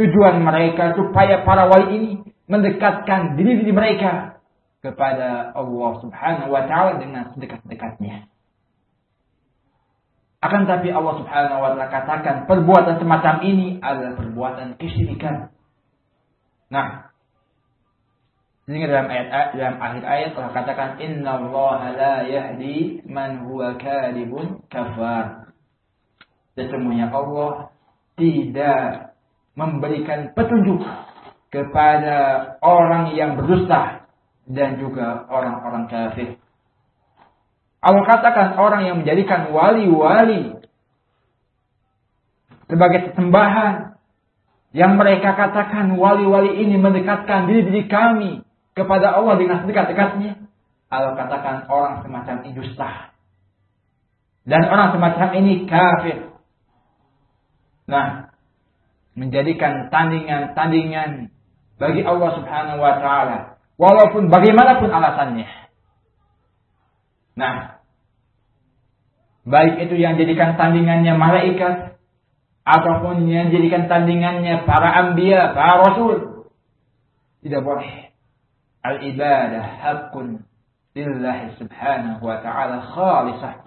Tujuan mereka supaya para wali ini mendekatkan diri diri mereka kepada Allah Subhanahu wa taala dengan sedekat-dekatnya. Akan tapi Allah Subhanahu wa taala katakan perbuatan semacam ini adalah perbuatan kesyirikan. Nah, sehingga dalam ayat dalam akhir ayat Allah katakan Inna Allah la yahdi man huwa kadibun kafar. Sesungguhnya Allah tidak memberikan petunjuk kepada orang yang berdusta dan juga orang-orang kafir. Allah katakan orang yang menjadikan wali-wali sebagai sesembahan yang mereka katakan wali-wali ini mendekatkan diri-diri kami kepada Allah dengan sedekat-dekatnya. Allah katakan orang semacam ini dusta. Dan orang semacam ini kafir. Nah, menjadikan tandingan-tandingan bagi Allah Subhanahu wa taala walaupun bagaimanapun alasannya. Nah, baik itu yang jadikan tandingannya malaikat ataupun yang jadikan tandingannya para anbiya, para rasul. Tidak boleh. Al-ibadah hakun lillahi subhanahu wa ta'ala khalisah.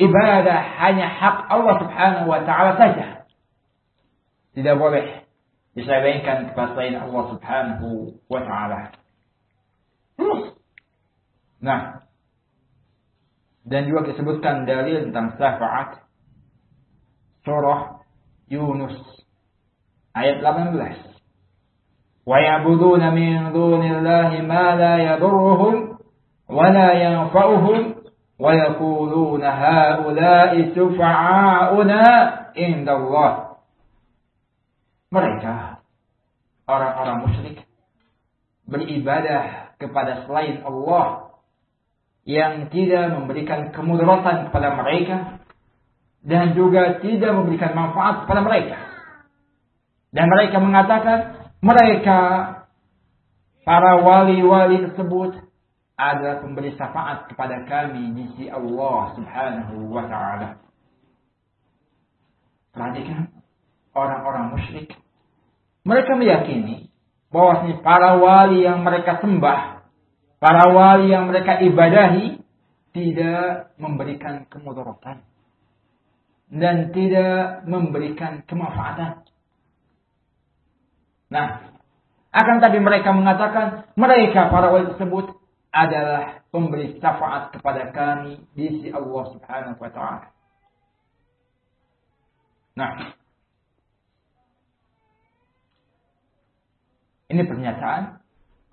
Ibadah hanya hak Allah subhanahu wa ta'ala saja. Tidak boleh diselewengkan kepada selain Allah subhanahu wa ta'ala. Nah, dan juga disebutkan dalil tentang syafaat surah Yunus ayat 18 wa ya'buduna min dunillahi ma la yadurruhum wa la yanfa'uhum wa yaquluna haula'i shufa'auna indallah mereka orang-orang musyrik beribadah kepada selain Allah yang tidak memberikan kemudaratan kepada mereka dan juga tidak memberikan manfaat kepada mereka. Dan mereka mengatakan mereka para wali-wali tersebut adalah pemberi syafaat kepada kami di sisi Allah Subhanahu wa taala. Perhatikan orang-orang musyrik mereka meyakini bahwa para wali yang mereka sembah Para wali yang mereka ibadahi tidak memberikan kemudaratan dan tidak memberikan kemanfaatan. Nah, akan tapi mereka mengatakan mereka para wali tersebut adalah pemberi syafaat kepada kami di sisi Allah Subhanahu wa taala. Nah, ini pernyataan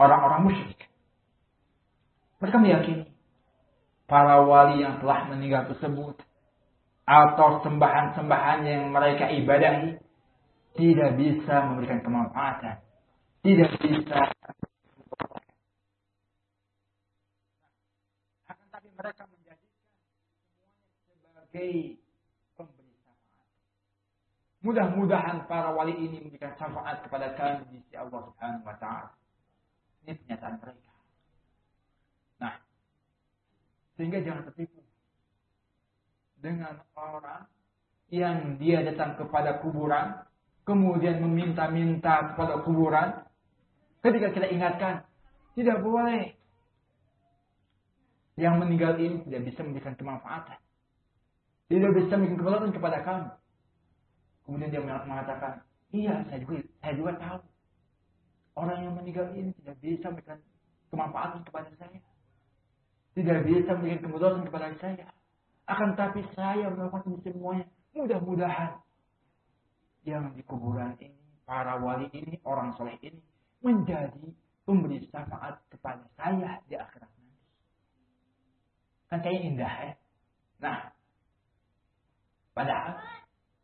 orang-orang musyrik. Mereka meyakini para wali yang telah meninggal tersebut atau sembahan-sembahan yang mereka ibadahi tidak bisa memberikan kemanfaatan, tidak bisa akan tapi mereka menjadikan semuanya sebagai. Mudah-mudahan para wali ini memberikan syafaat kepada kami di sisi Allah Subhanahu wa taala. Ini pernyataan mereka. Sehingga jangan tertipu dengan orang yang dia datang kepada kuburan, kemudian meminta-minta kepada kuburan. Ketika kita ingatkan, tidak boleh. Yang meninggal ini tidak bisa memberikan kemanfaatan. Tidak bisa memberikan kemanfaatan kepada kamu. Kemudian dia mengatakan, iya saya juga, saya juga tahu. Orang yang meninggal ini tidak bisa memberikan kemanfaatan kepada saya tidak bisa memberikan kemudahan kepada saya. Akan tapi saya melakukan ini semuanya. Mudah-mudahan yang di kuburan ini, para wali ini, orang soleh ini menjadi pemberi syafaat kepada saya di akhirat nanti. Kan kayak indah ya. Nah, padahal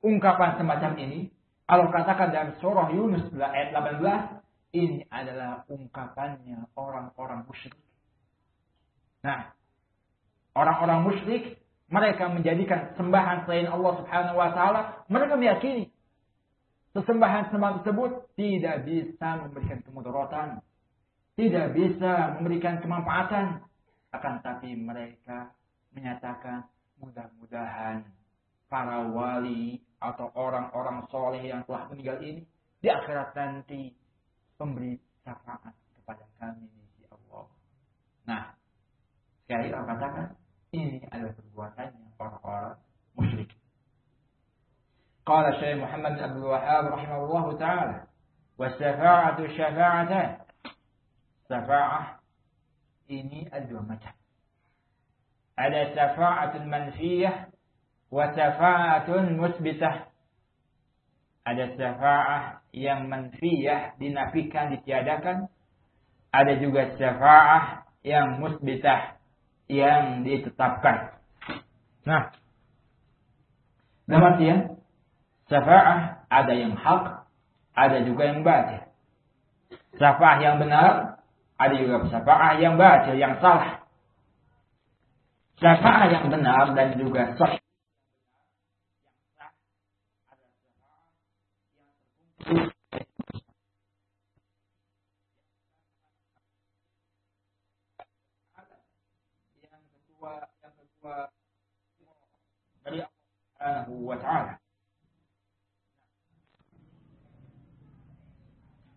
ungkapan semacam ini Allah katakan dalam surah Yunus ayat 18 ini adalah ungkapannya orang-orang musyrik. Nah, orang-orang musyrik mereka menjadikan sembahan selain Allah Subhanahu wa taala, mereka meyakini sesembahan-sembahan tersebut tidak bisa memberikan kemudaratan, tidak bisa memberikan kemanfaatan, akan tapi mereka menyatakan mudah-mudahan para wali atau orang-orang soleh yang telah meninggal ini di akhirat nanti memberi syafaat kepada kami di Allah. Nah, sekali lagi katakan ini adalah perbuatannya orang-orang musyrik. Qala Syekh Muhammad bin Abdul Wahhab rahimahullah taala wa syafa'atu syafa'atan. Syafa'ah ini ada dua macam. Ada syafa'atul manfiyah wa syafa'atun musbitah. Ada syafa'ah yang manfiyah dinafikan, ditiadakan. Ada juga syafa'ah yang musbitah yang ditetapkan. Nah, dalam artian syafa'ah ada yang hak, ada juga yang batil. Syafa'ah yang benar, ada juga syafa'ah yang batil, yang salah. Syafa'ah yang benar dan juga sahih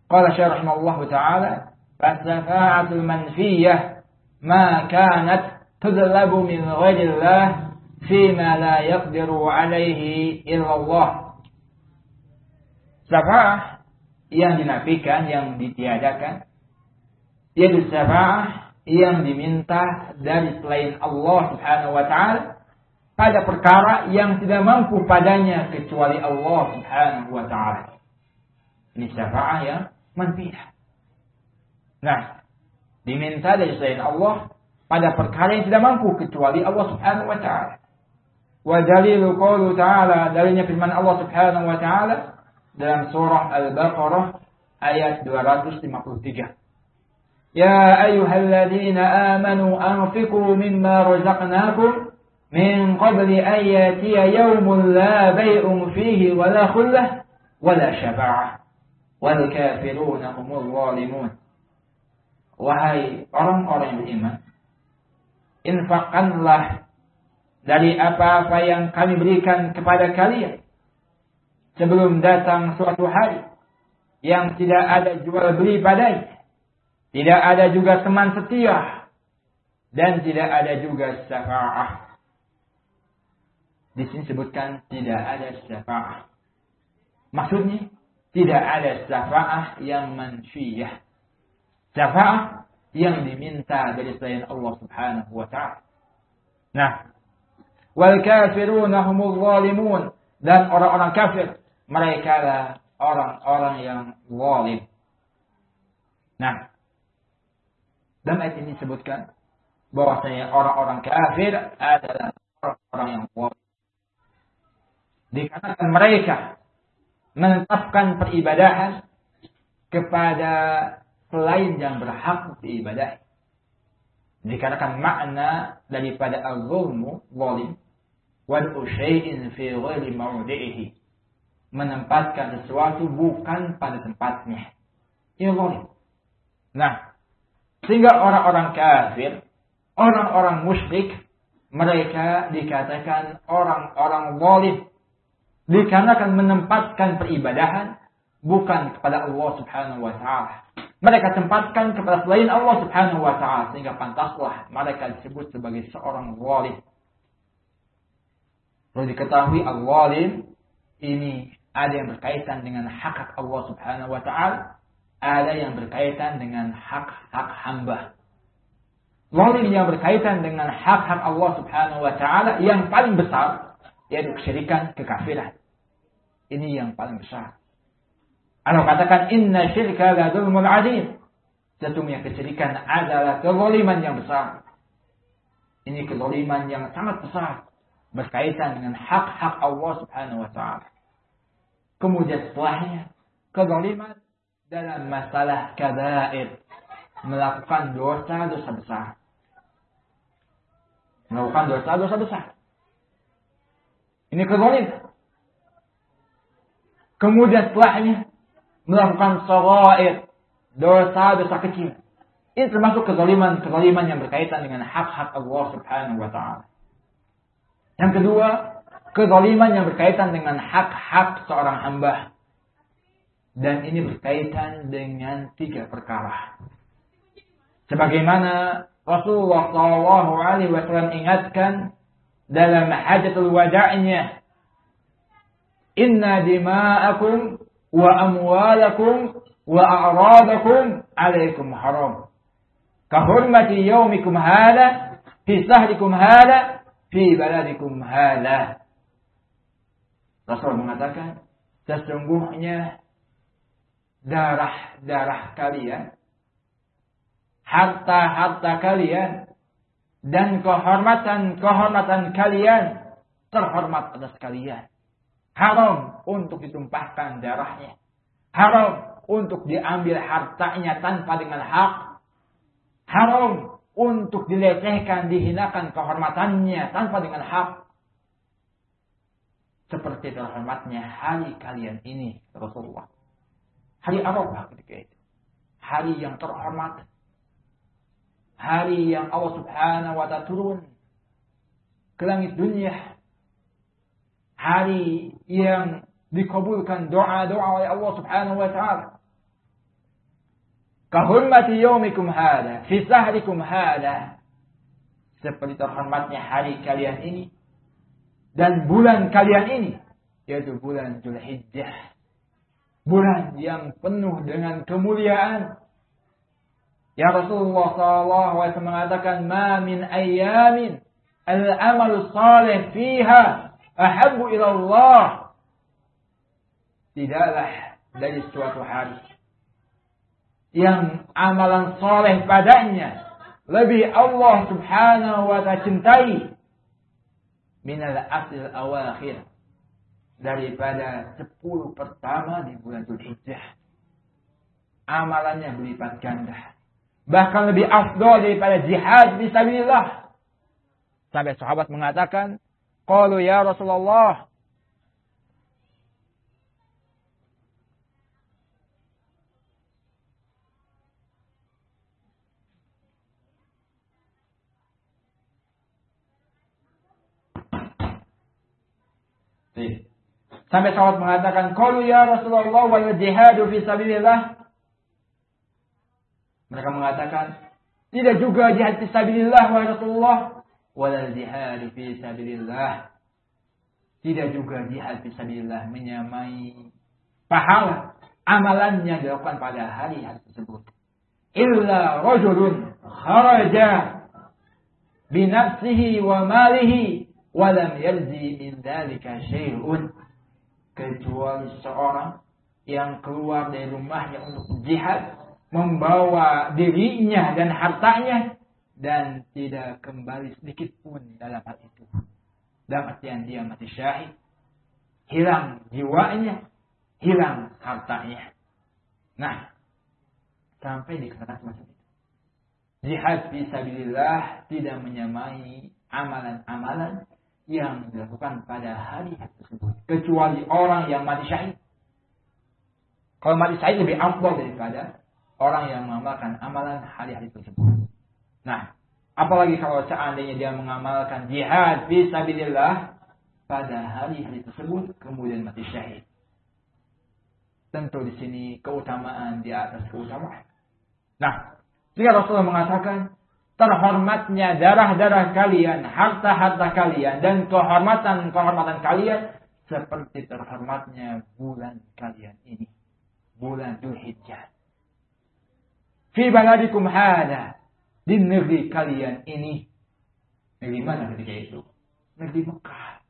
قال الشيخ رحمه الله تعالى فالشفاعة المنفية ما كانت تطلب من غير الله فيما لا يقدر عليه إلا الله. Syafa'ah yang dinafikan, yang ditiadakan, yaitu syafa'ah yang diminta dari selain Allah Subhanahu wa taala pada perkara yang tidak mampu padanya kecuali Allah Subhanahu wa taala. Ini syafaat yang manfiyah. Nah, diminta dari selain Allah pada perkara yang tidak mampu kecuali Allah Subhanahu wa taala. Wa dalilu ta'ala dalilnya firman Allah Subhanahu wa taala dalam surah Al-Baqarah ayat 253. Ya ayyuhalladzina amanu anfiqu mimma razaqnakum من قبل أن يأتي يوم لا بيع فيه ولا خلة ولا شفاعة والكافرون هم الظالمون Wahai orang-orang beriman, infakkanlah dari apa-apa yang kami berikan kepada kalian sebelum datang suatu hari yang tidak ada jual beli padanya, tidak ada juga teman setia, dan tidak ada juga syafaat di sini sebutkan tidak ada syafaah. Maksudnya tidak ada syafaah yang manfiyah. Syafaah yang diminta dari selain Allah Subhanahu wa taala. Nah, wal kafiruna humul zalimun dan orang-orang kafir mereka lah orang-orang yang zalim. Nah, dalam ayat ini disebutkan bahwasanya orang-orang kafir adalah orang-orang yang zalim. Dikarenakan mereka menetapkan peribadahan kepada selain yang berhak diibadahi. Dikarenakan makna daripada al-zulmu, zalim, wal usyai'in fi mawdi'ihi. Menempatkan sesuatu bukan pada tempatnya. Ini zalim. Nah, sehingga orang-orang kafir, orang-orang musyrik, mereka dikatakan orang-orang zalim dikarenakan menempatkan peribadahan bukan kepada Allah Subhanahu wa taala. Mereka tempatkan kepada selain Allah Subhanahu wa taala sehingga pantaslah mereka disebut sebagai seorang zalim. Perlu diketahui al-zalim ini ada yang berkaitan dengan hak-hak Allah Subhanahu wa taala, ada yang berkaitan dengan hak-hak hamba. Zalim yang berkaitan dengan hak-hak Allah Subhanahu wa taala yang paling besar yaitu kesyirikan, kekafiran. Ini yang paling besar. Allah katakan inna syirka la zulmul azim. Sesungguhnya kesyirikan adalah kezaliman yang besar. Ini kezaliman yang sangat besar berkaitan dengan hak-hak Allah Subhanahu wa taala. Kemudian setelahnya kezaliman dalam masalah kabair melakukan dosa-dosa besar. Melakukan dosa-dosa besar. Ini kezaliman. Kemudian setelahnya melakukan sawair, dosa-dosa kecil. Ini termasuk kezaliman-kezaliman yang berkaitan dengan hak-hak Allah Subhanahu wa taala. Yang kedua, kezaliman yang berkaitan dengan hak-hak seorang hamba. Dan ini berkaitan dengan tiga perkara. Sebagaimana Rasulullah Shallallahu Alaihi Wasallam ingatkan dalam hajatul wada'nya, Inna dima'akum wa amwalakum wa a'radakum alaikum haram. Kahurmati yaumikum hada fi sahrikum hada fi baladikum hada. Rasul mengatakan, sesungguhnya darah-darah kalian, harta-harta kalian, dan kehormatan-kehormatan kalian terhormat atas kalian. Haram untuk ditumpahkan darahnya. Haram untuk diambil hartanya tanpa dengan hak. Haram untuk dilecehkan, dihinakan kehormatannya tanpa dengan hak seperti terhormatnya hari kalian ini Rasulullah. Hari Arafah ketika itu. Hari yang terhormat. Hari yang Allah subhanahu wa ta'ala turun ke langit dunia. Hari yang dikabulkan doa-doa oleh Allah subhanahu wa ta'ala. Kahurmati yaumikum hada. Fi sahrikum hada. Seperti terhormatnya hari kalian ini dan bulan kalian ini yaitu bulan Zulhijjah bulan yang penuh dengan kemuliaan Ya Rasulullah SAW mengatakan ma min ayamin al-amal salih fiha ahabbu ila Allah tidaklah dari suatu hari yang amalan soleh padanya lebih Allah subhanahu wa ta'ala cintai minal asil awakhir daripada sepuluh pertama di bulan Dzulhijjah. Amalannya berlipat ganda. Bahkan lebih afdol daripada jihad di sabilillah. Sampai sahabat mengatakan, "Qalu ya Rasulullah, Sampai sahabat mengatakan, "Qalu ya Rasulullah wal jihadu fi sabilillah." Mereka mengatakan, "Tidak juga jihad fi sabilillah wa Rasulullah, wal jihad fi sabilillah." Tidak juga jihad fi sabilillah menyamai pahala amalannya dilakukan pada hari-hari tersebut. Illa rajulun kharaja binafsihi wa malihi wa lam yarzi min dhalika syai'un kecuali seorang yang keluar dari rumahnya untuk jihad membawa dirinya dan hartanya dan tidak kembali sedikit pun dalam hal itu. Dalam artian dia mati syahid, hilang jiwanya, hilang hartanya. Nah, sampai di kata semacam itu. Jihad fisabilillah tidak menyamai amalan-amalan yang dilakukan pada hari tersebut. Kecuali orang yang mati syahid. Kalau mati syahid lebih afdal daripada orang yang mengamalkan amalan hari-hari tersebut. Nah, apalagi kalau seandainya dia mengamalkan jihad fisabilillah pada hari-hari tersebut kemudian mati syahid. Tentu di sini keutamaan di atas keutamaan. Nah, jika Rasulullah mengatakan terhormatnya darah-darah kalian, harta-harta kalian, dan kehormatan-kehormatan kalian seperti terhormatnya bulan kalian ini. Bulan Dzulhijjah. Fi baladikum hada. Di negeri kalian ini. Negeri mana ketika itu? Negeri Mekah.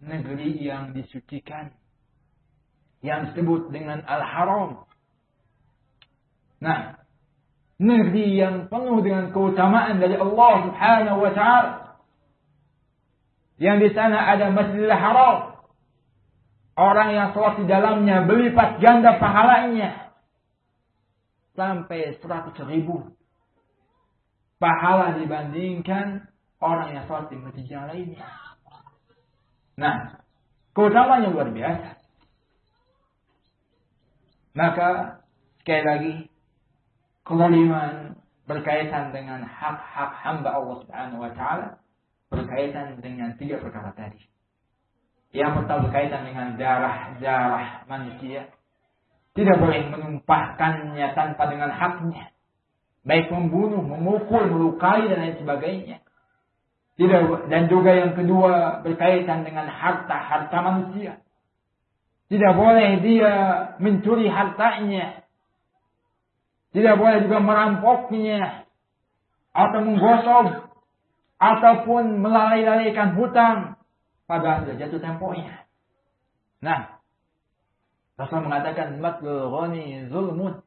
Negeri yang disucikan. Yang disebut dengan Al-Haram. Nah, negeri yang penuh dengan keutamaan dari Allah Subhanahu wa taala. Yang di sana ada Masjidil Haram. Orang yang sholat di dalamnya berlipat ganda pahalanya. Sampai seratus ribu. Pahala dibandingkan orang yang sholat di masjid yang lainnya. Nah, keutamaannya luar biasa. Maka, sekali lagi, kezaliman berkaitan dengan hak-hak hamba Allah Subhanahu wa taala berkaitan dengan tiga perkara tadi. Yang pertama berkaitan dengan darah-darah manusia. Tidak boleh menumpahkannya tanpa dengan haknya. Baik membunuh, memukul, melukai, dan lain sebagainya. Tidak, dan juga yang kedua berkaitan dengan harta-harta manusia. Tidak boleh dia mencuri hartanya. Tidak boleh juga merampoknya. Atau menggosok. Ataupun melalai-lalaikan hutang. Padahal sudah jatuh temponya. Nah. Rasul mengatakan. Matlul zulmun.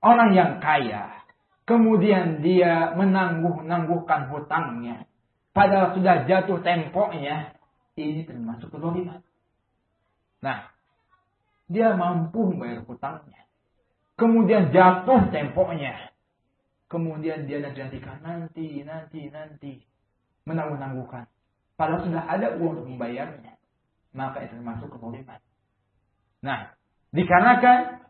Orang yang kaya. Kemudian dia menangguh-nangguhkan hutangnya. Padahal sudah jatuh temponya. Ini termasuk kedoliman. Nah, dia mampu membayar hutangnya. Kemudian jatuh temponya. Kemudian dia nantikan nanti, nanti, nanti. Menangguh-nangguhkan. Padahal sudah ada uang untuk membayarnya. Maka itu termasuk kezaliman. Nah, dikarenakan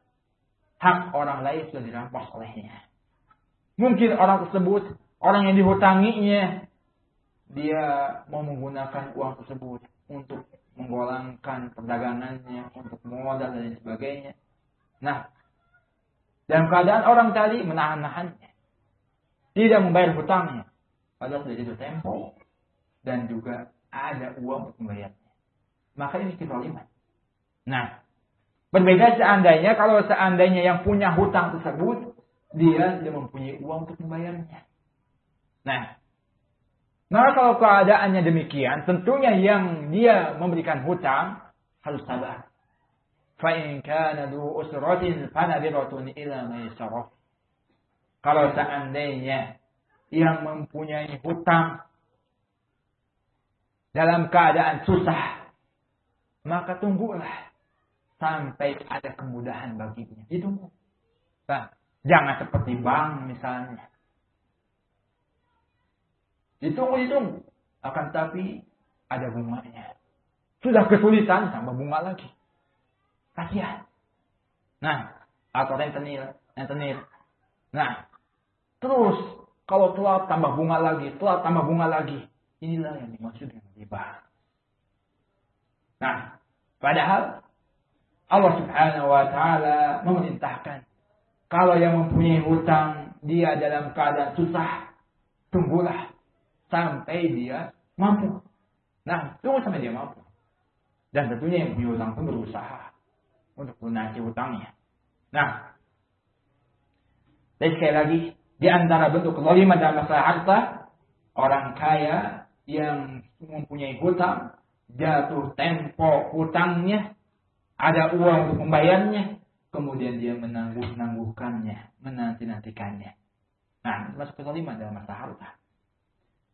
hak orang lain sudah dirampas olehnya. Mungkin orang tersebut, orang yang dihutanginya, dia mau menggunakan uang tersebut untuk menggolangkan perdagangannya untuk modal dan sebagainya. Nah, dalam keadaan orang tadi menahan-nahannya. Tidak membayar hutangnya. Padahal sudah jatuh tempo. Dan juga ada uang untuk membayarnya. Maka ini kezaliman. Nah, berbeda seandainya kalau seandainya yang punya hutang tersebut, dia tidak mempunyai uang untuk membayarnya. Nah, Nah kalau keadaannya demikian, tentunya yang dia memberikan hutang harus sabar. Fa'in kana du usratin fanadiratun ila maisarah. Kalau seandainya yang mempunyai hutang dalam keadaan susah, maka tunggulah sampai ada kemudahan baginya. Ditunggu. Nah, jangan seperti bank misalnya. Ditunggu-ditunggu. Akan tapi ada bunganya. Sudah kesulitan tambah bunga lagi. Kasihan. Nah, atau rentenir, rentenir. Nah, terus kalau telat tambah bunga lagi, telat tambah bunga lagi. Inilah yang dimaksud dengan riba. Nah, padahal Allah Subhanahu wa taala memerintahkan kalau yang mempunyai hutang dia dalam keadaan susah, tunggulah sampai dia mampu. Nah, tunggu sampai dia mampu. Dan tentunya yang punya hutang pun berusaha untuk lunasi hutangnya. Nah, dan sekali lagi, di antara bentuk kezaliman dalam masalah harta, orang kaya yang mempunyai hutang, jatuh tempo hutangnya, ada uang untuk membayarnya, kemudian dia menangguh-nangguhkannya, menanti-nantikannya. Nah, masuk kezaliman dalam masalah harta.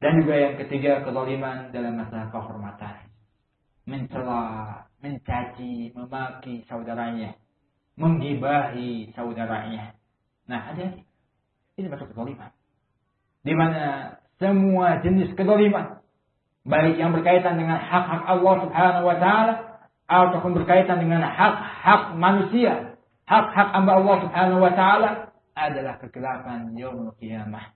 Dan juga yang ketiga kezaliman dalam masalah kehormatan. Mencela, mencaci, memaki saudaranya. Menggibahi saudaranya. Nah, ada ini masuk kezaliman. Di mana semua jenis kezaliman baik yang berkaitan dengan hak-hak Allah Subhanahu wa taala ataupun berkaitan dengan hak-hak manusia, hak-hak hamba Allah Subhanahu wa taala adalah kegelapan yaumul qiyamah.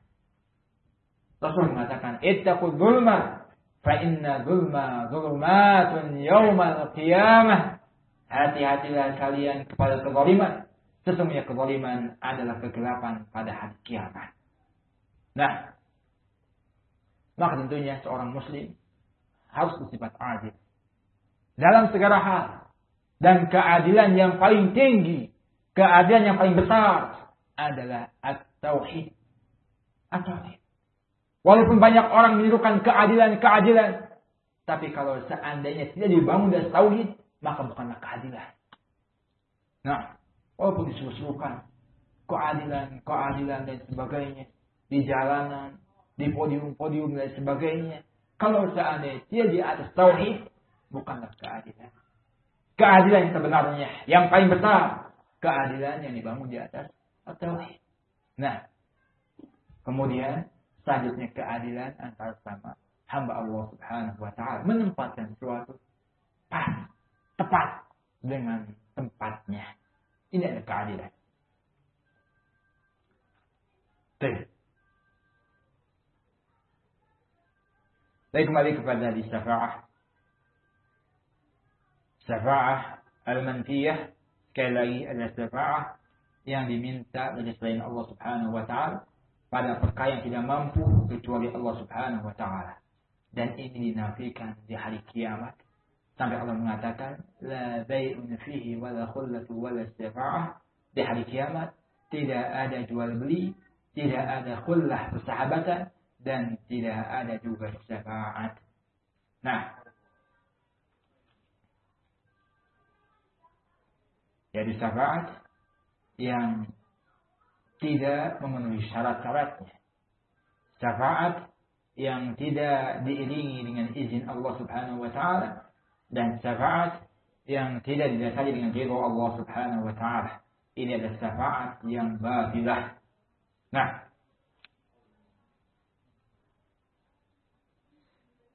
Rasul mengatakan, "Ittaqu dzulma inna dzulma dzulumatun yaumal qiyamah." Hati-hatilah kalian kepada kezaliman. Sesungguhnya kezaliman adalah kegelapan pada hari kiamat. Nah, maka tentunya seorang muslim harus bersifat adil. Dalam segala hal. Dan keadilan yang paling tinggi, keadilan yang paling besar adalah at-tauhid. At-tauhid. Walaupun banyak orang menirukan keadilan-keadilan. Tapi kalau seandainya tidak dibangun dari tauhid, maka bukanlah keadilan. Nah, walaupun disuruh-suruhkan keadilan, keadilan dan sebagainya di jalanan, di podium-podium dan sebagainya. Kalau seandainya dia di atas tauhid, bukanlah keadilan. Keadilan yang sebenarnya, yang paling besar, keadilan yang dibangun di atas tauhid. Nah, kemudian Selanjutnya keadilan antara sama hamba Allah Subhanahu wa taala menempatkan sesuatu pas, tepat dengan tempatnya. Ini adalah keadilan. Baik. Baik kembali kepada di syafa'ah. Syafa'ah al-manfiyah sekali lagi ada syafaat yang diminta dari selain Allah Subhanahu wa taala pada perkara yang tidak mampu kecuali Allah Subhanahu wa taala. Dan ini dinafikan di hari kiamat sampai Allah mengatakan la bai'un fihi wala khullatu wala syafa'ah di hari kiamat tidak ada jual beli, tidak ada khullah persahabatan dan tidak ada juga syafaat. Nah, jadi syafaat yang tidak memenuhi syarat-syaratnya. Syafaat yang tidak diiringi dengan izin Allah Subhanahu wa taala dan syafaat yang tidak didasari dengan ridho Allah Subhanahu wa taala. Ini adalah syafaat yang batilah. Nah,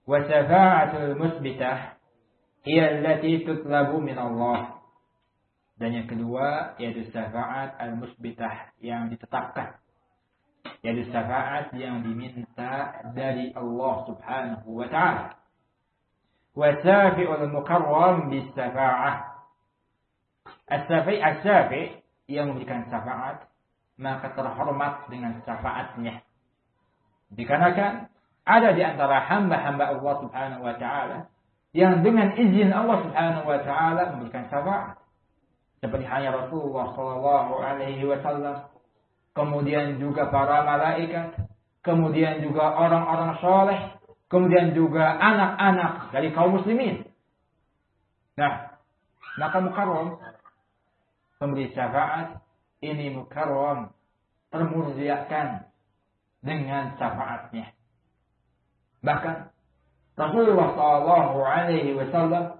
والشفاعة المثبتة هي التي تطلب من Allah dan yang kedua yaitu syafaat al-musbitah yang ditetapkan. Yaitu syafaat yang diminta dari Allah Subhanahu wa taala. Wa syafi'ul mukarram bis syafa'ah. As-syafi' as-syafi' yang memberikan syafaat maka terhormat dengan syafaatnya. Dikarenakan ada di antara hamba-hamba Allah Subhanahu wa taala yang dengan izin Allah Subhanahu wa taala memberikan syafaat seperti Rasulullah Shallallahu Alaihi Wasallam, kemudian juga para malaikat, kemudian juga orang-orang soleh, kemudian juga anak-anak dari kaum muslimin. Nah, maka mukarram. Pemberi syafaat. Ini mukarram. Termuliakan dengan syafaatnya. Bahkan Rasulullah Shallallahu Alaihi Wasallam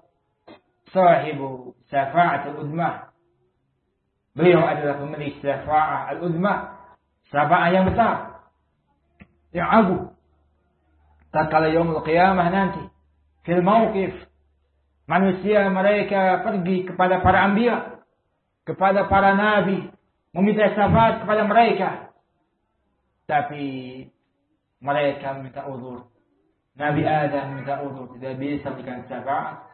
sahibu syafaat al-udmah Beliau adalah pemilik syafa'ah al-udma. Syafa'ah yang besar. Yang agung. Tatkala yaumul qiyamah nanti. Fil mawqif. Manusia mereka pergi kepada para anbiya. Kepada para nabi. Meminta syafaat kepada mereka. Tapi mereka minta uzur. Nabi Adam minta uzur. Tidak bisa memberikan syafaat.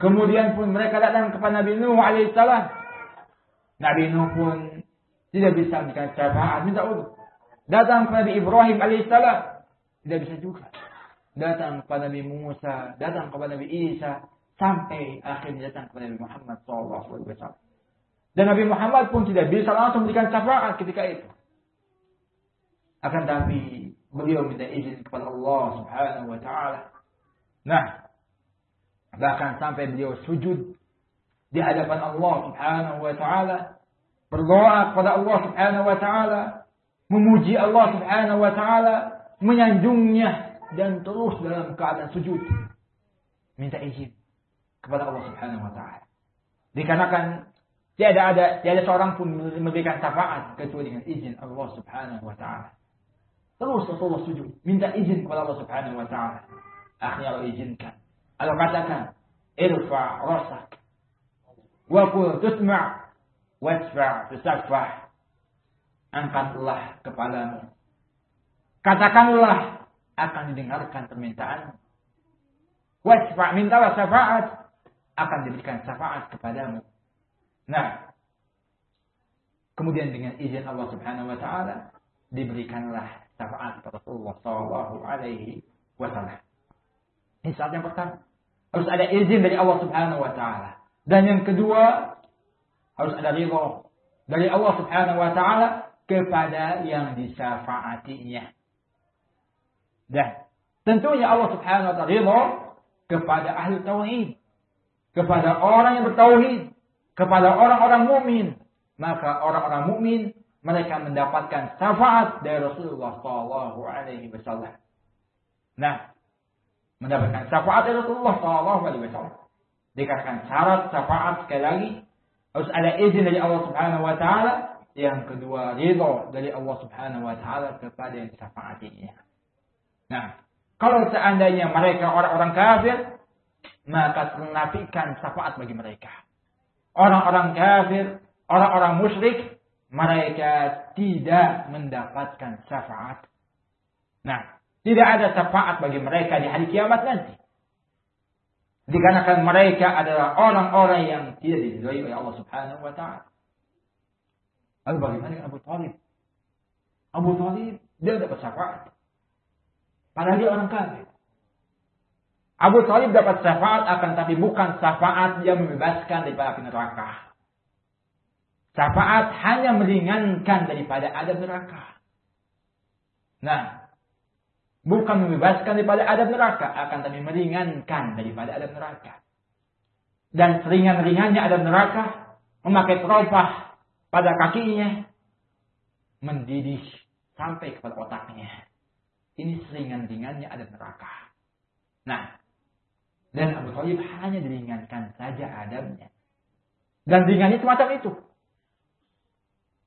Kemudian pun mereka datang kepada Nabi Nuh alaihissalam Nabi Nuh pun tidak bisa memberikan syafaat, minta urut. Datang kepada Nabi Ibrahim alaihissalam, tidak bisa juga. Datang kepada Nabi Musa, datang kepada Nabi Isa, sampai akhirnya datang kepada Nabi Muhammad SAW. Dan Nabi Muhammad pun tidak bisa langsung memberikan syafaat ketika itu. Akan tapi beliau minta izin kepada Allah Subhanahu wa taala. Nah, bahkan sampai beliau sujud di hadapan Allah Subhanahu wa taala, berdoa kepada Allah Subhanahu wa taala, memuji Allah Subhanahu wa taala, menyanjungnya dan terus dalam keadaan sujud. Minta izin kepada Allah Subhanahu wa taala. Dikarenakan tiada ada tiada seorang pun memberikan syafaat kecuali dengan izin Allah Subhanahu wa taala. Terus Rasulullah sujud, minta izin kepada Allah Subhanahu wa taala. Akhirnya Allah izinkan. Allah katakan, "Irfa rasak Wakul tusma' wasfa' tusaffah. Angkatlah kepalamu. Katakanlah akan didengarkan permintaan. Wasfa' mintalah syafaat akan diberikan syafaat kepadamu. Nah, kemudian dengan izin Allah Subhanahu wa taala diberikanlah syafaat Rasulullah sallallahu alaihi wasallam. Ini saat yang pertama. Harus ada izin dari Allah Subhanahu wa taala. Dan yang kedua, harus ada ridho dari Allah Subhanahu wa taala kepada yang disyafaatinya. Dan tentunya Allah Subhanahu wa taala ridho kepada ahli tauhid, kepada orang yang bertauhid, kepada orang-orang mukmin. Maka orang-orang mukmin mereka mendapatkan syafaat dari Rasulullah Sallallahu Alaihi Wasallam. Nah, mendapatkan syafaat dari Rasulullah Sallallahu Alaihi Wasallam dikatakan syarat syafaat sekali lagi harus ada izin dari Allah Subhanahu wa taala. Yang kedua ridho dari Allah Subhanahu wa taala kepada yang syafaatinya. Nah kalau seandainya mereka orang-orang kafir maka menafikan syafaat bagi mereka. Orang-orang kafir orang-orang musyrik mereka tidak mendapatkan syafaat. Nah tidak ada syafaat bagi mereka di hari kiamat nanti Dikarenakan mereka adalah orang-orang yang tidak diridhoi oleh Allah Subhanahu wa taala. Lalu bagaimana dengan Abu Talib? Abu Talib dia dapat syafaat. Padahal dia orang kafir. Abu Talib dapat syafaat akan tapi bukan syafaat yang membebaskan daripada neraka. Syafaat hanya meringankan daripada adab neraka. Nah, bukan membebaskan daripada adab neraka, akan tapi meringankan daripada adab neraka. Dan seringan-ringannya adab neraka, memakai teropah pada kakinya, mendidih sampai kepada otaknya. Ini seringan-ringannya adab neraka. Nah, dan Abu Talib hanya diringankan saja adabnya. Dan ringannya semacam itu.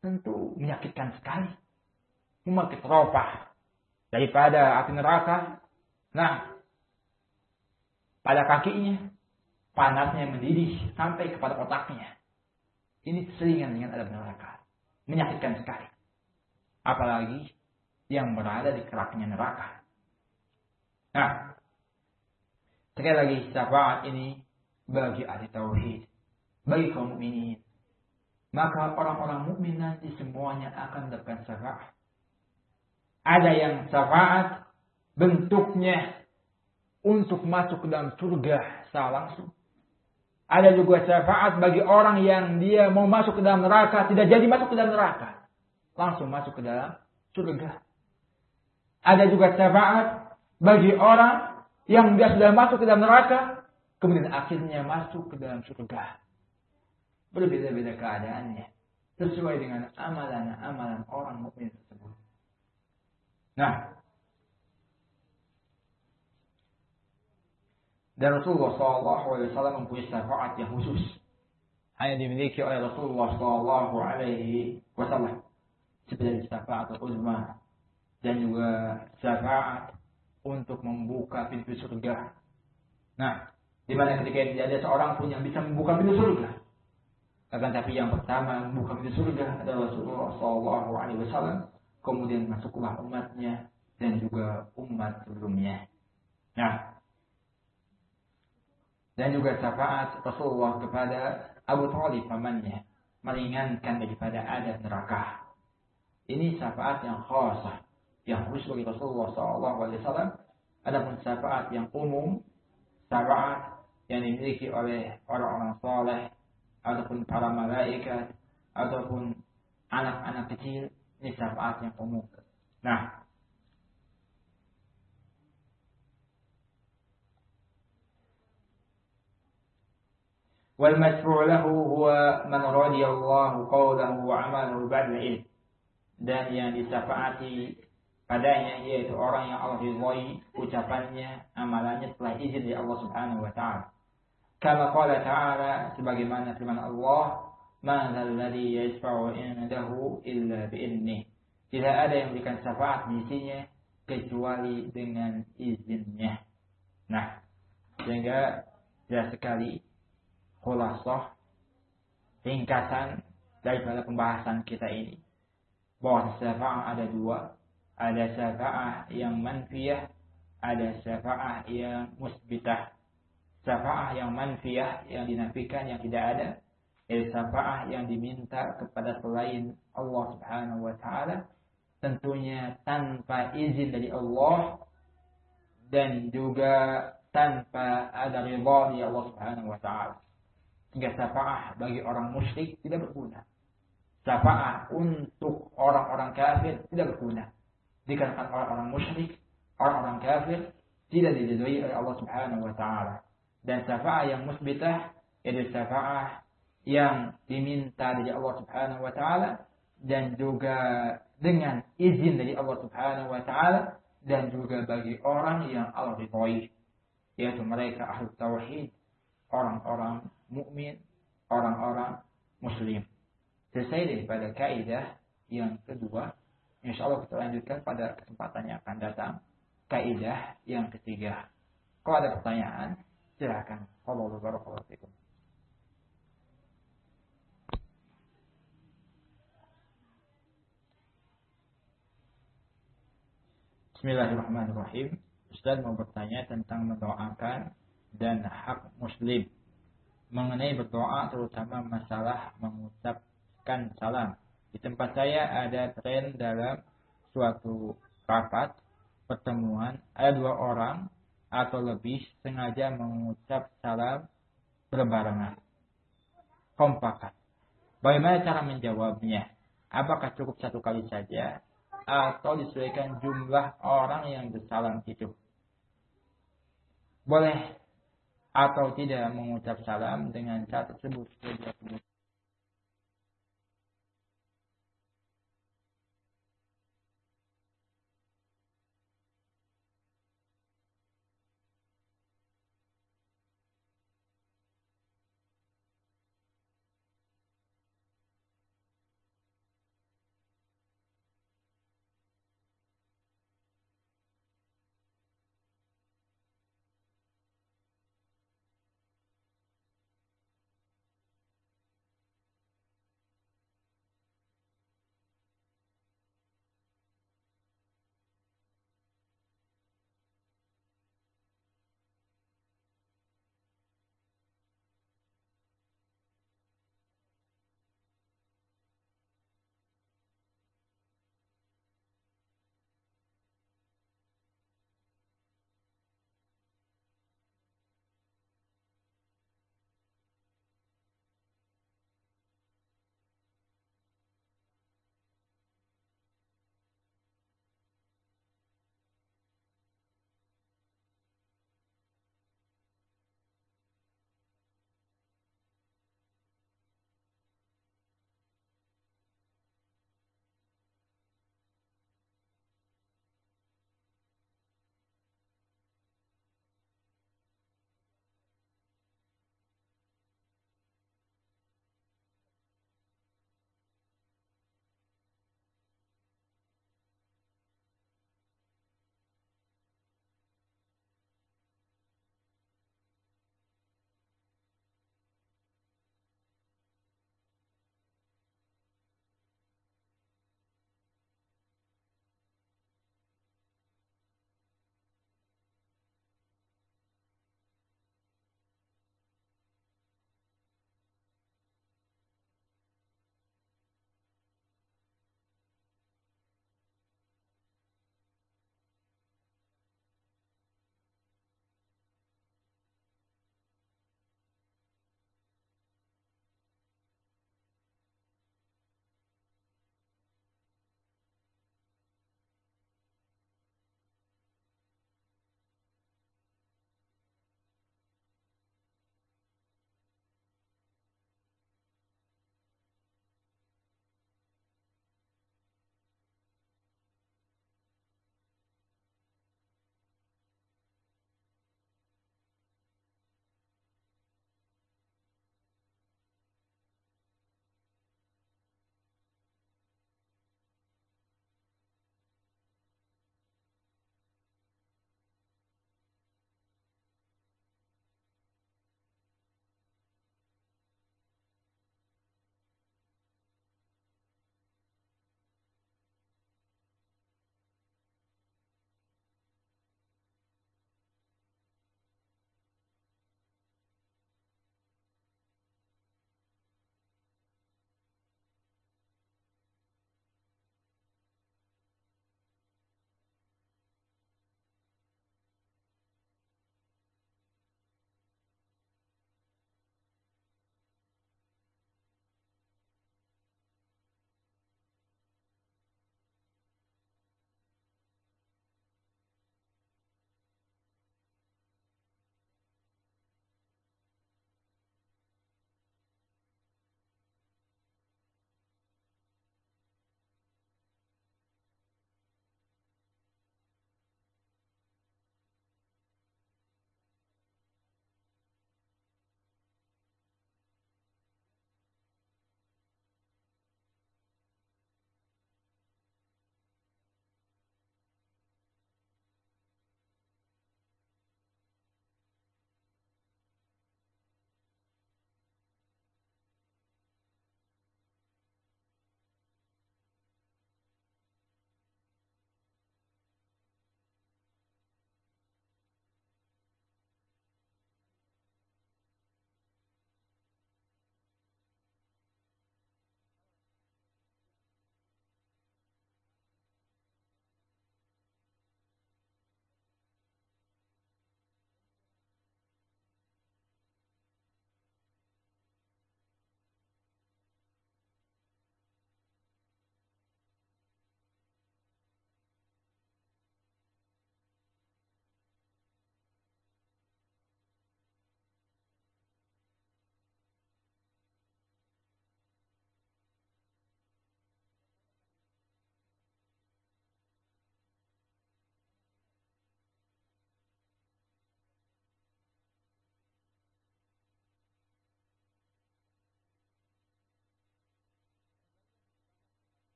Tentu menyakitkan sekali. Memakai teropah daripada api neraka. Nah, pada kakinya panasnya mendidih sampai kepada otaknya. Ini seringan dengan adab neraka. Menyakitkan sekali. Apalagi yang berada di keraknya neraka. Nah, sekali lagi syafaat ini bagi ahli tauhid, bagi kaum mukminin. Maka orang-orang mukmin nanti semuanya akan mendapatkan syafaat. Ada yang syafaat bentuknya untuk masuk ke dalam surga secara langsung. Ada juga syafaat bagi orang yang dia mau masuk ke dalam neraka, tidak jadi masuk ke dalam neraka. Langsung masuk ke dalam surga. Ada juga syafaat bagi orang yang dia sudah masuk ke dalam neraka, kemudian akhirnya masuk ke dalam surga. Berbeda-beda keadaannya. Sesuai dengan amalan-amalan orang mukmin tersebut. Nah, dan Rasulullah SAW mempunyai syafaat yang khusus. Hanya dimiliki oleh Rasulullah SAW Alaihi Wasallam. Seperti syafaat uzma dan juga syafaat untuk membuka pintu surga. Nah, di mana ketika tidak ada seorang pun yang bisa membuka pintu surga. Akan tapi yang pertama membuka pintu surga adalah Rasulullah SAW Alaihi Wasallam kemudian masuklah umatnya dan juga umat sebelumnya. Nah, dan juga syafaat Rasulullah kepada Abu Talib pamannya meringankan daripada adab neraka. Ini syafaat yang khasah yang khusus bagi Rasulullah SAW. Adapun syafaat yang umum, syafaat yang dimiliki oleh orang-orang soleh ataupun para malaikat ataupun anak-anak kecil ini syafaat yang umum. Nah, والمشروع له هو من رضي الله قوله وعمله بعد العلم dan yang disyafaati padanya yaitu orang yang Allah ridhoi ucapannya amalannya setelah izin dari Allah Subhanahu wa taala. Kama qala ta'ala sebagaimana firman Allah Indahu. Tidak ada yang memberikan syafaat di sisinya kecuali dengan izinnya. Nah, sehingga jelas sekali khulasah ringkasan daripada pembahasan kita ini. Bahwa syafaat ada dua. Ada syafaat yang manfiyah, ada syafaat yang musbitah. Syafaat yang manfiyah yang dinafikan yang tidak ada syafaat yang diminta kepada selain Allah Subhanahu wa taala tentunya tanpa izin dari Allah dan juga tanpa ada ridha dari Allah Subhanahu wa taala. Sehingga syafaat bagi orang musyrik tidak berguna. Syafaat untuk orang-orang kafir tidak berguna. Dikarenakan orang-orang musyrik, orang-orang kafir tidak diridhoi oleh Allah Subhanahu wa taala. Dan syafaat yang musbitah yaitu syafaat yang diminta dari Allah Subhanahu wa taala dan juga dengan izin dari Allah Subhanahu wa taala dan juga bagi orang yang Allah ridhoi yaitu mereka ahli tauhid, orang-orang mukmin, orang-orang muslim. Selesai daripada kaidah yang kedua, insya Allah kita lanjutkan pada kesempatan yang akan datang. Kaidah yang ketiga. Kalau ada pertanyaan, silakan. Allah barakallahu Bismillahirrahmanirrahim. Ustaz mau bertanya tentang mendoakan dan hak muslim mengenai berdoa terutama masalah mengucapkan salam. Di tempat saya ada tren dalam suatu rapat pertemuan ada dua orang atau lebih sengaja mengucap salam berbarengan. Kompakan. Bagaimana cara menjawabnya? Apakah cukup satu kali saja atau disesuaikan jumlah orang yang bersalam itu? Boleh atau tidak mengucap salam dengan cara tersebut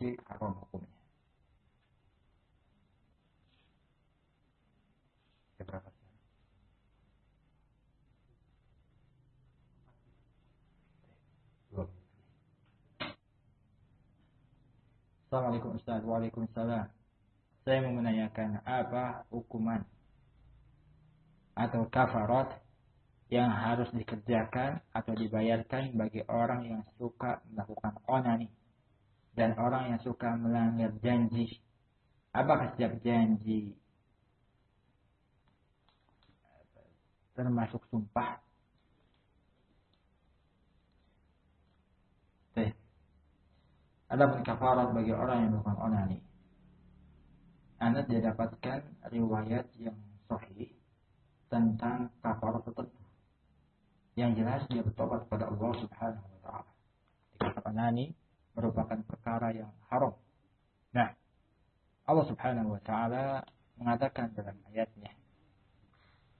pasti haram hukumnya. Berapa Assalamualaikum Ustaz. Waalaikumsalam. Saya mau menanyakan apa hukuman atau kafarat yang harus dikerjakan atau dibayarkan bagi orang yang suka melakukan onani dan orang yang suka melanggar janji. Apakah setiap janji termasuk sumpah? Teh. Ada kafarat bagi orang yang melakukan onani. Anda tidak dapatkan riwayat yang sahih tentang kafarat tertentu. Yang jelas dia bertobat kepada Allah Subhanahu wa taala. Dikatakan onani merupakan perkara yang haram. Nah, Allah Subhanahu wa taala mengatakan dalam ayatnya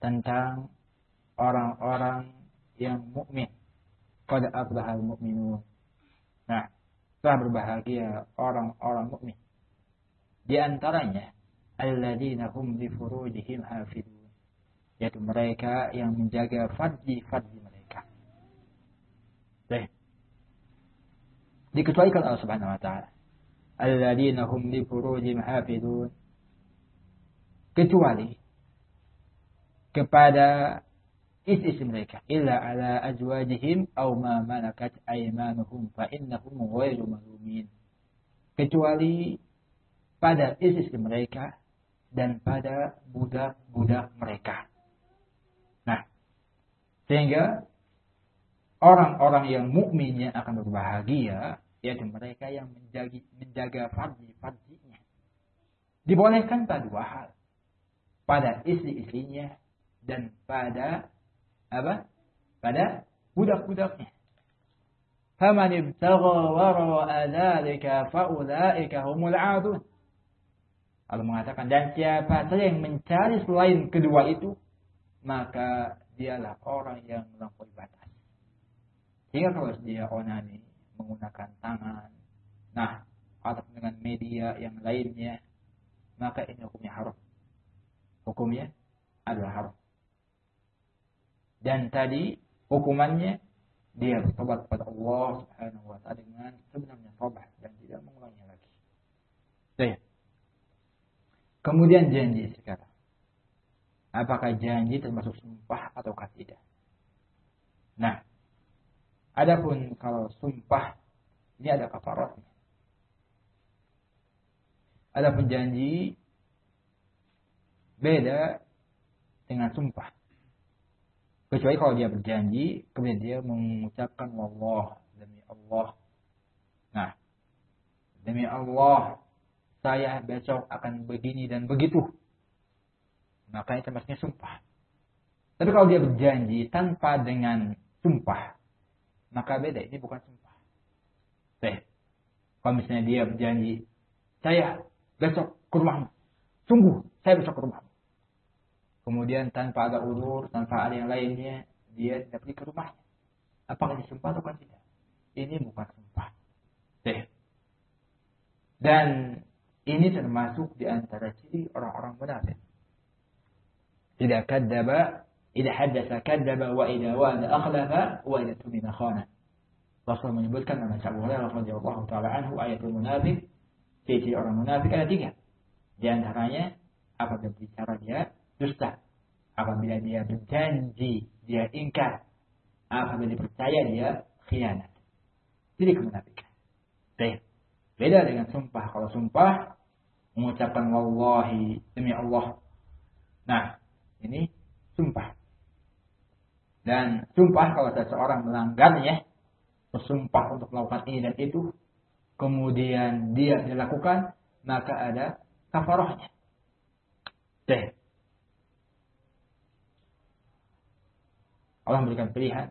tentang orang-orang yang mukmin. Qad aflahal mu'minun. Nah, telah berbahagia orang-orang mukmin. Di antaranya alladzina hum li furujihim hafidun. Yaitu mereka yang menjaga farji-farji mereka. Baik. Dikecualikan Allah Subhanahu wa taala. Alladzina hum li furujihim hafidun. Kecuali kepada istri mereka illa ala azwajihim aw ma malakat aymanuhum fa innahum ghairu malumin kecuali pada istri mereka dan pada budak-budak mereka nah sehingga orang-orang yang mukminnya akan berbahagia yaitu mereka yang menjaga menjaga farji-farjinya dibolehkan pada dua hal pada istri-istrinya dan pada apa? Pada budak-budaknya. Faman ibtagha wara'a dzalika faulaika humul 'adun. Allah mengatakan dan siapa saja yang mencari selain kedua itu maka dialah orang yang melampaui batas. Sehingga kalau dia onani menggunakan tangan, nah atau dengan media yang lainnya, maka ini hukumnya haram. Hukumnya adalah haram. Dan tadi hukumannya dia bertobat kepada Allah Subhanahu wa taala dengan sebenarnya tobat dan tidak mengulangnya lagi. Baik. Kemudian janji sekarang. Apakah janji termasuk sumpah ataukah tidak? Nah, adapun kalau sumpah ini ada kafaratnya. Adapun janji beda dengan sumpah. Kecuali kalau dia berjanji, kemudian dia mengucapkan wallah demi Allah. Nah, demi Allah, saya besok akan begini dan begitu. Maka itu maksudnya sumpah. Tapi kalau dia berjanji tanpa dengan sumpah, maka beda. Ini bukan sumpah. Teh. Kalau misalnya dia berjanji, saya besok ke rumahmu. Sungguh, saya besok ke rumahmu. Kemudian tanpa ada ulur, tanpa ada yang lainnya, dia tidak pergi ke rumahnya. Apakah disumpah atau tidak? Ini bukan sumpah. Deh. Dan ini termasuk di antara ciri orang-orang munafik. Tidak kadzaba, idza haddatsa kadzaba wa idza wa'ada akhlafa wa idza tumina khana. Rasul menyebutkan nama Abu Hurairah radhiyallahu taala anhu ayatul munafik, ciri orang munafik ada tiga. Di antaranya apabila berbicara dia dusta. Apabila dia berjanji, dia ingkar. Apabila dipercaya, dia khianat. Jadi kemunafikan. Baik. Beda dengan sumpah. Kalau sumpah, mengucapkan wallahi demi Allah. Nah, ini sumpah. Dan sumpah kalau seseorang melanggarnya, bersumpah untuk melakukan ini dan itu, kemudian dia dilakukan, maka ada kafarahnya. Baik. Allah memberikan pilihan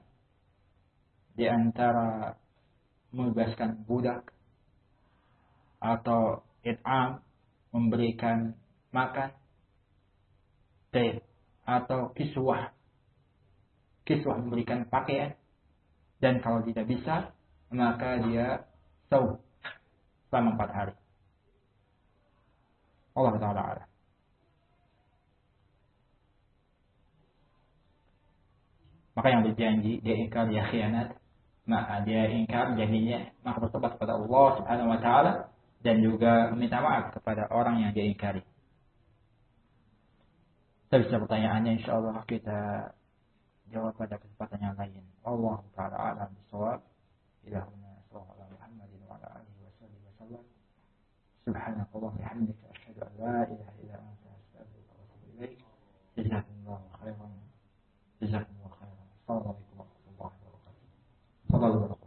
di antara membebaskan budak atau it'am memberikan makan teh atau kiswah kiswah memberikan pakaian dan kalau tidak bisa maka dia sau selama empat hari. Allah Taala alam. Maka yang berjanji dia ingkar dia khianat, maka dia ingkar jadinya maka bertobat kepada Allah Subhanahu wa taala dan juga meminta maaf kepada orang yang dia ingkari. Tapi pertanyaannya insya Allah kita jawab pada kesempatan yang lain. Allah taala alam bisawab. Ila huna sallallahu ala Muhammadin wa ala alihi wa sahbihi wa sallam. Subhanakallah wa hamdika asyhadu an la ilaha illa anta astaghfiruka wa atubu ilaik. Jazakumullahu khairan. Jazakumullahu khairan. Assalamualaikum warahmatullahi wabarakatuh. Sallallahu